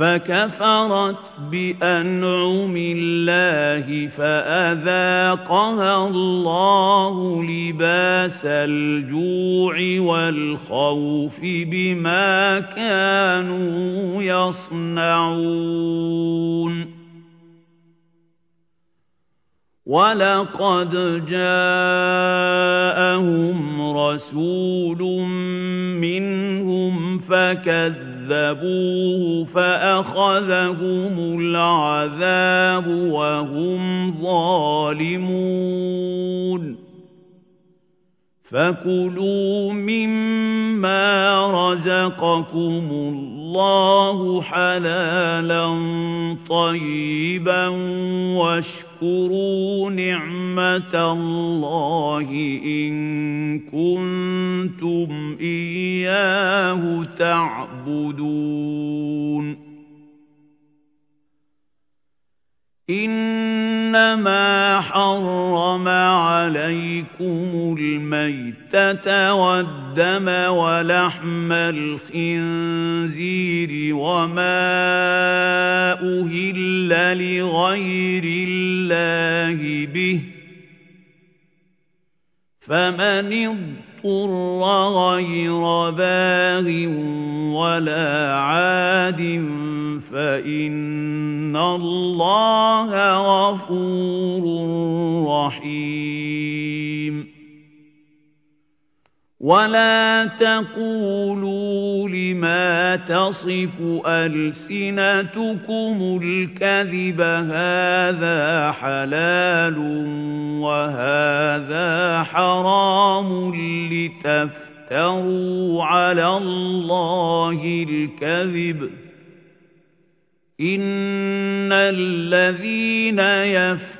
فَكَفَرَتْ بِأَنْعُمِ اللَّهِ فَأَذَاقَهَا اللَّهُ لِبَاسَ الْجُوعِ وَالْخَوْفِ بِمَا كَانُوا يَصْنَعُونَ. وَلَقَدْ جَاءَهُمْ رَسُولٌ مِّنْهُمْ فَكَذَّبُوهُ فَأَخَذَهُمُ الْعَذَابُ وَهُمْ ظَالِمُونَ. فَكُلُوا مِمَّا رَزَقَكُمُ اللَّهُ حَلَالًا طَيِّبًا وَاشْكُرُوا نِعْمَةَ اللَّهِ إِن كُنتُمْ إِيَّاهُ تَعْبُدُونَ. إِنَّمَا حَرَّمَ عَلَيْكُمُ الْمَيْتَةَ وَالدَّمَ وَلَحْمَ الْخِنزِيرِ وَمَا أُهِلَّ لِغَيْرِ اللَّهِ بِهِ فَمَنِ اضْطُرَّ غَيْرَ بَاغٍ وَلَا عَادٍ فَإِنَّ اللَّهَ غَفُورٌ رَّحِيمٌ وَلَا تَقُولُوا لِمَا تَصِفُ أَلْسِنَتُكُمُ الْكَذِبَ هَٰذَا حَلَالٌ وَهَٰذَا حَرَامٌ لِّتَفْتَرُوا عَلَى اللَّهِ الْكَذِبَ إِنَّ الَّذِينَ يَفْتَرُونَ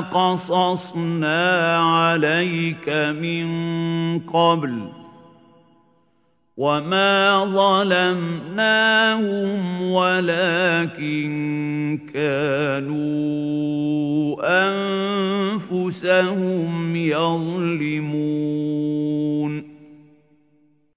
مَا قَصَصْنَا عَلَيْكَ مِن قَبْلُ وَمَا ظَلَمْنَاهُمْ وَلَكِن كَانُوا أَنفُسَهُمْ يَظْلِمُونَ